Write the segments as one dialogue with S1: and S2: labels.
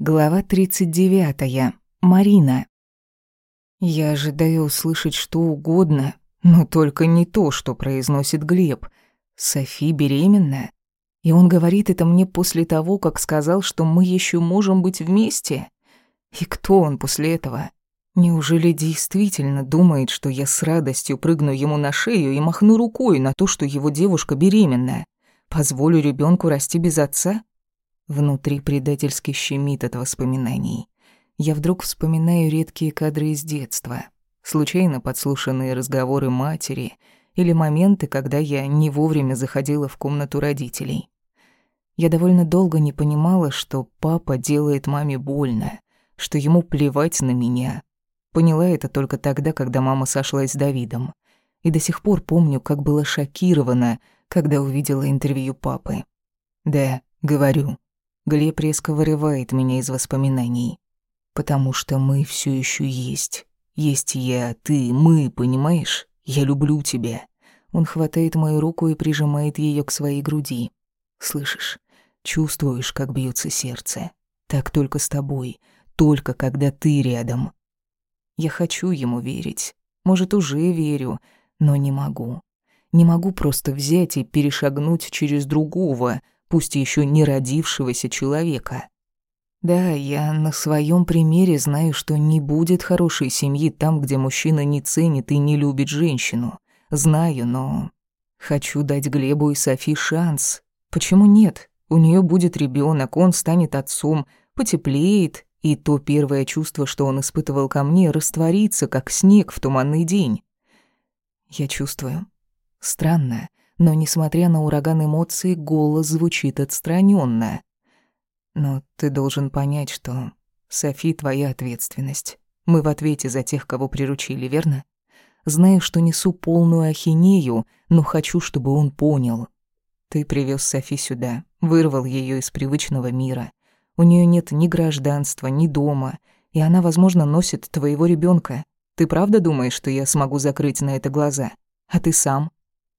S1: Глава 39. Марина. Я ожидаю услышать что угодно, но только не то, что произносит Глеб. Софи беременна. И он говорит это мне после того, как сказал, что мы еще можем быть вместе. И кто он после этого? Неужели действительно думает, что я с радостью прыгну ему на шею и махну рукой на то, что его девушка беременна? Позволю ребенку расти без отца? Внутри предательски щемит от воспоминаний. Я вдруг вспоминаю редкие кадры из детства, случайно подслушанные разговоры матери или моменты, когда я не вовремя заходила в комнату родителей. Я довольно долго не понимала, что папа делает маме больно, что ему плевать на меня. Поняла это только тогда, когда мама сошлась с Давидом. И до сих пор помню, как была шокирована, когда увидела интервью папы. «Да, говорю, Глеб резко вырывает меня из воспоминаний. Потому что мы все еще есть. Есть я, ты, мы, понимаешь? Я люблю тебя. Он хватает мою руку и прижимает ее к своей груди. Слышишь? Чувствуешь, как бьется сердце. Так только с тобой, только когда ты рядом. Я хочу ему верить. Может, уже верю, но не могу. Не могу просто взять и перешагнуть через другого, пусть еще не родившегося человека. Да, я на своем примере знаю, что не будет хорошей семьи там, где мужчина не ценит и не любит женщину. Знаю, но хочу дать Глебу и Софи шанс. Почему нет? У нее будет ребенок, он станет отцом, потеплеет, и то первое чувство, что он испытывал ко мне, растворится, как снег в туманный день. Я чувствую. Странно, но, несмотря на ураган эмоций, голос звучит отстраненно. Но ты должен понять, что Софи твоя ответственность. Мы в ответе за тех, кого приручили, верно? Знаю, что несу полную ахинею, но хочу, чтобы он понял. Ты привез Софи сюда, вырвал ее из привычного мира. У нее нет ни гражданства, ни дома, и она, возможно, носит твоего ребенка. Ты правда думаешь, что я смогу закрыть на это глаза? А ты сам?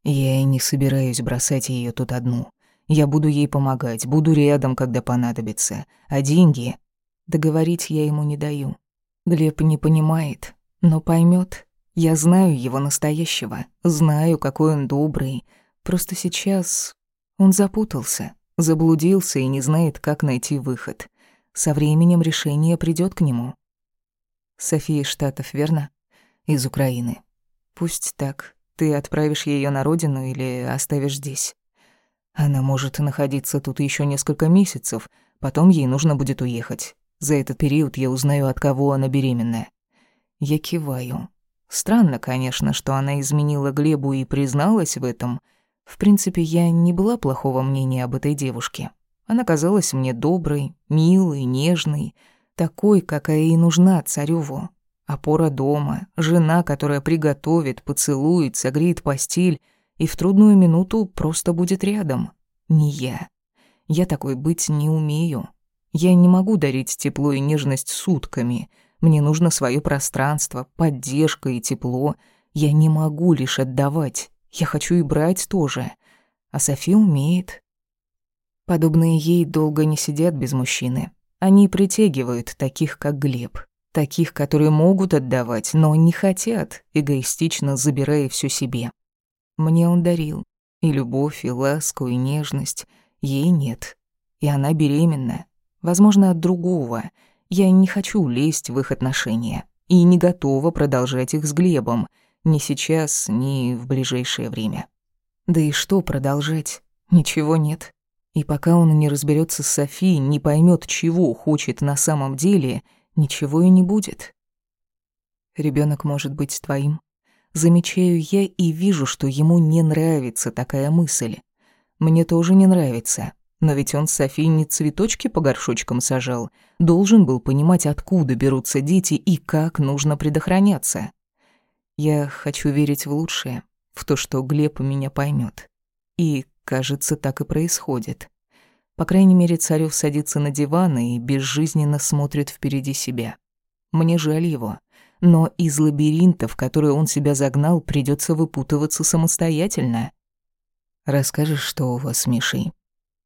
S1: Я и не собираюсь бросать ее тут одну. Я буду ей помогать, буду рядом, когда понадобится. А деньги... Договорить я ему не даю. Глеб не понимает, но поймет. Я знаю его настоящего, знаю, какой он добрый. Просто сейчас он запутался, заблудился и не знает, как найти выход. Со временем решение придет к нему. София Штатов, верно? Из Украины. Пусть так. Ты отправишь ее на родину или оставишь здесь? Она может находиться тут еще несколько месяцев, потом ей нужно будет уехать. За этот период я узнаю, от кого она беременная. Я киваю. Странно, конечно, что она изменила Глебу и призналась в этом. В принципе, я не была плохого мнения об этой девушке. Она казалась мне доброй, милой, нежной, такой, какая и нужна цареву. Опора дома, жена, которая приготовит, поцелует, согреет постель и в трудную минуту просто будет рядом. Не я. Я такой быть не умею. Я не могу дарить тепло и нежность сутками. Мне нужно свое пространство, поддержка и тепло. Я не могу лишь отдавать. Я хочу и брать тоже. А София умеет. Подобные ей долго не сидят без мужчины. Они притягивают таких, как Глеб. Таких, которые могут отдавать, но не хотят, эгоистично забирая все себе. Мне он дарил и любовь, и ласку, и нежность. Ей нет. И она беременна. Возможно, от другого. Я не хочу лезть в их отношения. И не готова продолжать их с Глебом. Ни сейчас, ни в ближайшее время. Да и что продолжать? Ничего нет. И пока он не разберется с Софией, не поймет, чего хочет на самом деле — ничего и не будет. Ребенок может быть твоим. Замечаю я и вижу, что ему не нравится такая мысль. Мне тоже не нравится. Но ведь он с Софией не цветочки по горшочкам сажал. Должен был понимать, откуда берутся дети и как нужно предохраняться. Я хочу верить в лучшее, в то, что Глеб меня поймет. И, кажется, так и происходит. По крайней мере, Царёв садится на диван и безжизненно смотрит впереди себя. Мне жаль его. Но из лабиринта, в который он себя загнал, придется выпутываться самостоятельно. Расскажешь, что у вас Мишей?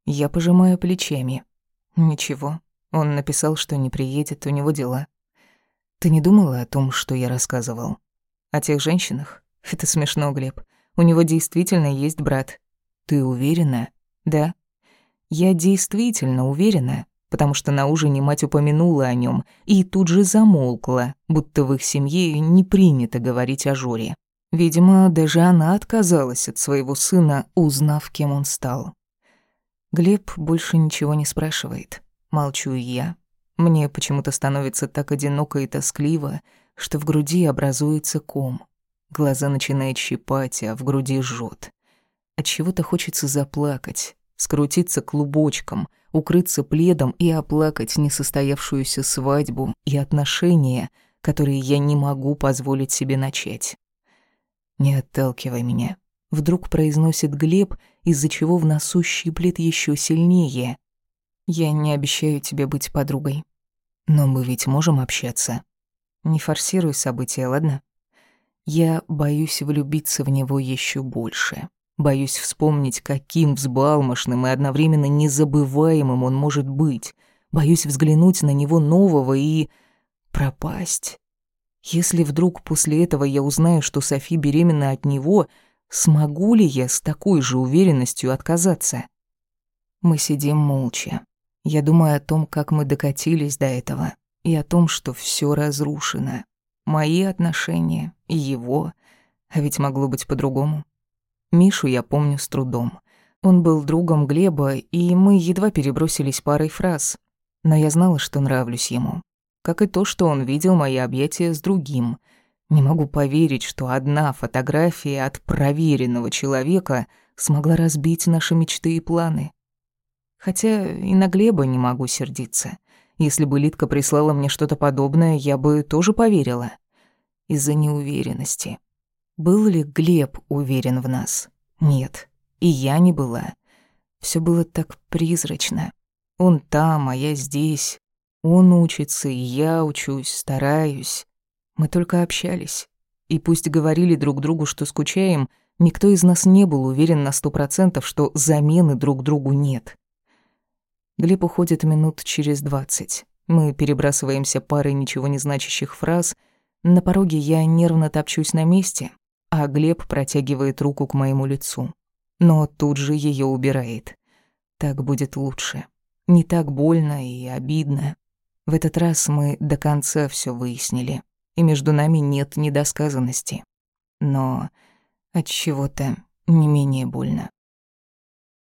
S1: Я пожимаю плечами. Ничего. Он написал, что не приедет, у него дела. Ты не думала о том, что я рассказывал? О тех женщинах? Это смешно, Глеб. У него действительно есть брат. Ты уверена? Да. Я действительно уверена, потому что на ужине мать упомянула о нем и тут же замолкла, будто в их семье не принято говорить о Жоре. Видимо, даже она отказалась от своего сына, узнав, кем он стал. Глеб больше ничего не спрашивает. Молчу я. Мне почему-то становится так одиноко и тоскливо, что в груди образуется ком. Глаза начинают щипать, а в груди жжет. От чего-то хочется заплакать, скрутиться клубочком, укрыться пледом и оплакать несостоявшуюся свадьбу и отношения, которые я не могу позволить себе начать. «Не отталкивай меня», — вдруг произносит Глеб, из-за чего в носу щиплет еще сильнее. «Я не обещаю тебе быть подругой. Но мы ведь можем общаться. Не форсируй события, ладно? Я боюсь влюбиться в него еще больше. Боюсь вспомнить, каким взбалмошным и одновременно незабываемым он может быть. Боюсь взглянуть на него нового и... пропасть. Если вдруг после этого я узнаю, что Софи беременна от него, смогу ли я с такой же уверенностью отказаться? Мы сидим молча. Я думаю о том, как мы докатились до этого, и о том, что все разрушено. Мои отношения и его, а ведь могло быть по-другому. Мишу я помню с трудом. Он был другом Глеба, и мы едва перебросились парой фраз. Но я знала, что нравлюсь ему как и то, что он видел мои объятия с другим. Не могу поверить, что одна фотография от проверенного человека смогла разбить наши мечты и планы. Хотя и на Глеба не могу сердиться. Если бы Литка прислала мне что-то подобное, я бы тоже поверила. Из-за неуверенности. Был ли Глеб уверен в нас? Нет. И я не была. Все было так призрачно. Он там, а я здесь. Он учится, и я учусь, стараюсь. Мы только общались. И пусть говорили друг другу, что скучаем, никто из нас не был уверен на сто процентов, что замены друг другу нет. Глеб уходит минут через двадцать. Мы перебрасываемся парой ничего не значащих фраз. На пороге я нервно топчусь на месте, а Глеб протягивает руку к моему лицу. Но тут же ее убирает. Так будет лучше. Не так больно и обидно. В этот раз мы до конца все выяснили, и между нами нет недосказанности. Но от чего-то не менее больно.